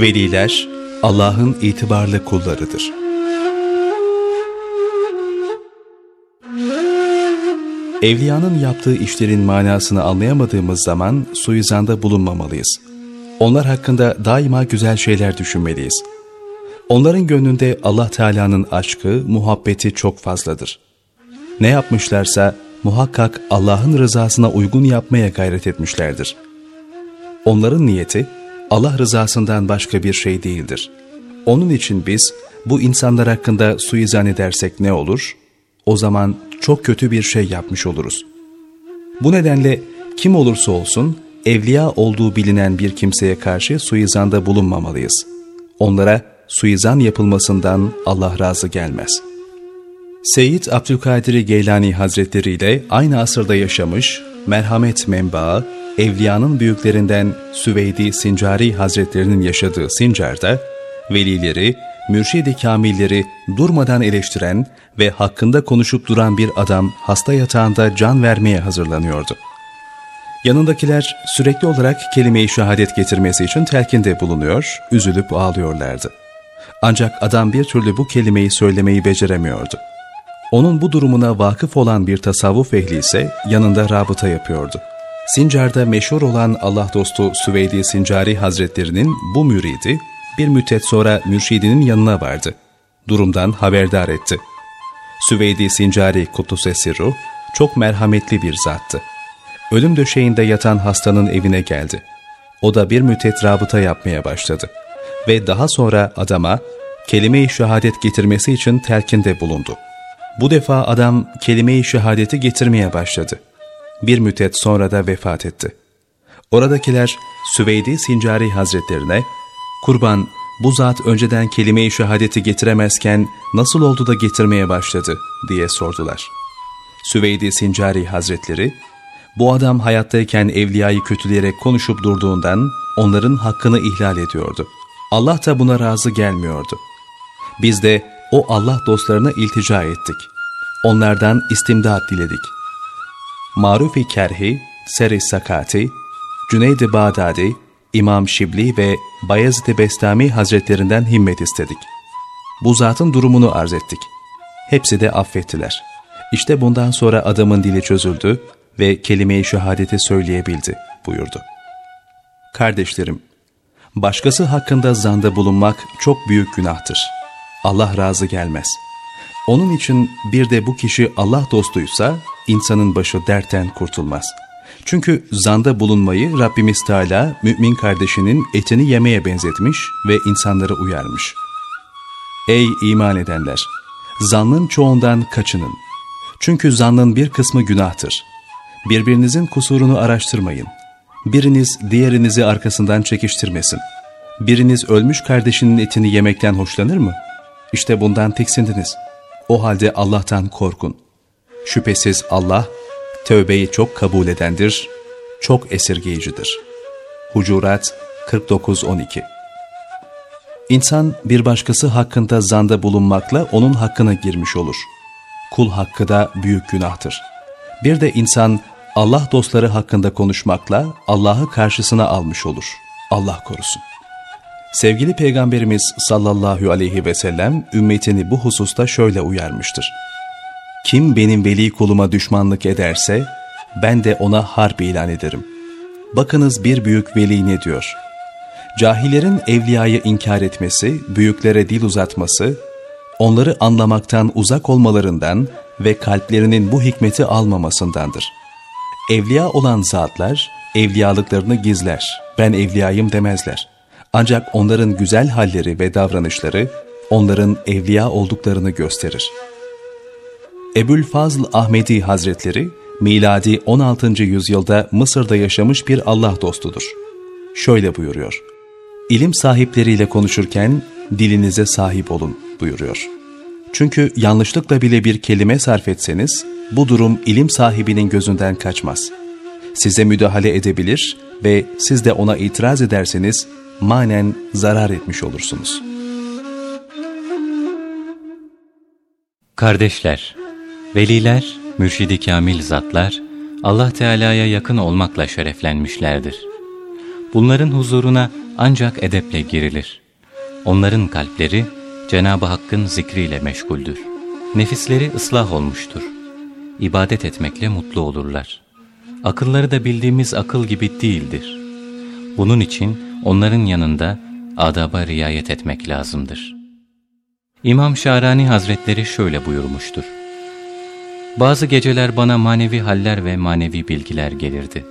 Veliler Allah'ın itibarlı kullarıdır. Evliyanın yaptığı işlerin manasını anlayamadığımız zaman suizanda bulunmamalıyız. Onlar hakkında daima güzel şeyler düşünmeliyiz. Onların gönlünde Allah Teala'nın aşkı, muhabbeti çok fazladır. Ne yapmışlarsa muhakkak Allah'ın rızasına uygun yapmaya gayret etmişlerdir. Onların niyeti Allah rızasından başka bir şey değildir. Onun için biz bu insanlar hakkında suizan edersek ne olur? O zaman çok kötü bir şey yapmış oluruz. Bu nedenle kim olursa olsun evliya olduğu bilinen bir kimseye karşı suizanda bulunmamalıyız. Onlara suizan yapılmasından Allah razı gelmez. Seyyid Abdülkadir Geylani Hazretleri ile aynı asırda yaşamış, merhamet menbaı, evliyanın büyüklerinden Süveydi Sincari Hazretlerinin yaşadığı Sincar'da, velileri, mürşidi kamilleri durmadan eleştiren ve hakkında konuşup duran bir adam hasta yatağında can vermeye hazırlanıyordu. Yanındakiler sürekli olarak kelime-i şehadet getirmesi için telkinde bulunuyor, üzülüp ağlıyorlardı. Ancak adam bir türlü bu kelimeyi söylemeyi beceremiyordu. Onun bu durumuna vakıf olan bir tasavvuf ehli ise yanında rabıta yapıyordu. Sincar'da meşhur olan Allah dostu Süveydi Sincari Hazretlerinin bu müridi bir müddet sonra mürşidinin yanına vardı. Durumdan haberdar etti. Süveydi Sincari Kudduse Sirru çok merhametli bir zattı. Ölüm döşeğinde yatan hastanın evine geldi. O da bir müddet rabıta yapmaya başladı. Ve daha sonra adama kelime-i şehadet getirmesi için telkinde bulundu. Bu defa adam kelime-i şehadeti getirmeye başladı. Bir müddet sonra da vefat etti. Oradakiler Süveydi Sincari Hazretlerine, ''Kurban, bu zat önceden kelime-i şehadeti getiremezken nasıl oldu da getirmeye başladı?'' diye sordular. Süveydi Sincari Hazretleri, bu adam hayattayken evliyayı kötüleyerek konuşup durduğundan onların hakkını ihlal ediyordu. Allah da buna razı gelmiyordu. Biz de o Allah dostlarına iltica ettik. Onlardan istimdat diledik. Marufi Kerhi, Seri Sakati, Cüneyd-i Bağdadi, İmam Şibli ve Bayezid-i Bestami Hazretlerinden himmet istedik. Bu zatın durumunu arz ettik. Hepsi de affettiler. İşte bundan sonra adamın dili çözüldü ve kelime-i şehadeti söyleyebildi buyurdu. Kardeşlerim, başkası hakkında zanda bulunmak çok büyük günahtır. Allah razı gelmez. Onun için bir de bu kişi Allah dostuysa insanın başı dertten kurtulmaz. Çünkü zanda bulunmayı Rabbimiz Teala mümin kardeşinin etini yemeye benzetmiş ve insanları uyarmış. Ey iman edenler! Zannın çoğundan kaçının. Çünkü zannın bir kısmı günahtır. Birbirinizin kusurunu araştırmayın. Biriniz diğerinizi arkasından çekiştirmesin. Biriniz ölmüş kardeşinin etini yemekten hoşlanır mı? İşte bundan tiksindiniz. O halde Allah'tan korkun. Şüphesiz Allah, tövbeyi çok kabul edendir, çok esirgeyicidir. Hucurat 49-12 İnsan bir başkası hakkında zanda bulunmakla onun hakkına girmiş olur. Kul hakkı da büyük günahtır. Bir de insan Allah dostları hakkında konuşmakla Allah'ı karşısına almış olur. Allah korusun. Sevgili Peygamberimiz sallallahu aleyhi ve sellem ümmetini bu hususta şöyle uyarmıştır. Kim benim veli kuluma düşmanlık ederse ben de ona harp ilan ederim. Bakınız bir büyük veli ne diyor? Cahillerin evliyayı inkar etmesi, büyüklere dil uzatması, onları anlamaktan uzak olmalarından ve kalplerinin bu hikmeti almamasındandır. Evliya olan zatlar evliyalıklarını gizler, ben evliyayım demezler. Ancak onların güzel halleri ve davranışları onların evliya olduklarını gösterir. Ebul Fazl Ahmedi Hazretleri, miladi 16. yüzyılda Mısır'da yaşamış bir Allah dostudur. Şöyle buyuruyor, İlim sahipleriyle konuşurken dilinize sahip olun buyuruyor. Çünkü yanlışlıkla bile bir kelime sarf etseniz, bu durum ilim sahibinin gözünden kaçmaz. Size müdahale edebilir ve siz de ona itiraz ederseniz manen zarar etmiş olursunuz. Kardeşler, veliler, mürşidi kamil zatlar, Allah Teala'ya yakın olmakla şereflenmişlerdir. Bunların huzuruna ancak edeple girilir. Onların kalpleri Cenab-ı Hakk'ın zikriyle meşguldür. Nefisleri ıslah olmuştur. İbadet etmekle mutlu olurlar. Akılları da bildiğimiz akıl gibi değildir. Bunun için onların yanında adaba riayet etmek lazımdır. İmam Şarani Hazretleri şöyle buyurmuştur. Bazı geceler bana manevi haller ve manevi bilgiler gelirdi.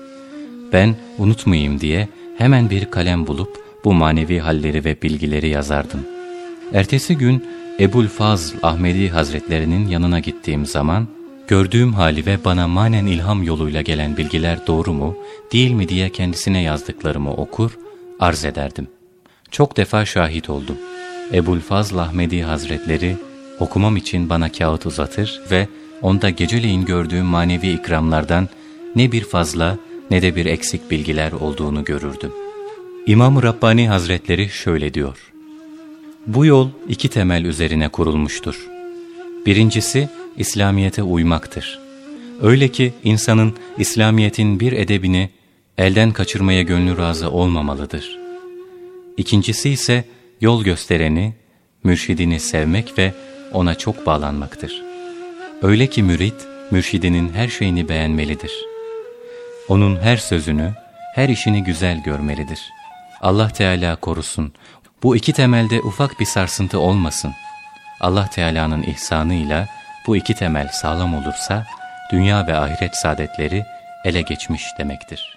Ben unutmayayım diye hemen bir kalem bulup bu manevi halleri ve bilgileri yazardım. Ertesi gün Ebul Fazl Ahmedi Hazretlerinin yanına gittiğim zaman gördüğüm hali ve bana manen ilham yoluyla gelen bilgiler doğru mu, değil mi diye kendisine yazdıklarımı okur, arz ederdim. Çok defa şahit oldum. Ebul Fazl Ahmedi Hazretleri okumam için bana kağıt uzatır ve onda geceleyin gördüğüm manevi ikramlardan ne bir fazla ne de bir eksik bilgiler olduğunu görürdüm. İmam-ı Rabbani Hazretleri şöyle diyor. Bu yol iki temel üzerine kurulmuştur. Birincisi İslamiyet'e uymaktır. Öyle ki insanın İslamiyet'in bir edebini elden kaçırmaya gönlü razı olmamalıdır. İkincisi ise yol göstereni, mürşidini sevmek ve ona çok bağlanmaktır. Öyle ki mürit, mürşidinin her şeyini beğenmelidir. Onun her sözünü, her işini güzel görmelidir. Allah Teala korusun, bu iki temelde ufak bir sarsıntı olmasın. Allah Teala'nın ihsanıyla bu iki temel sağlam olursa, dünya ve ahiret saadetleri ele geçmiş demektir.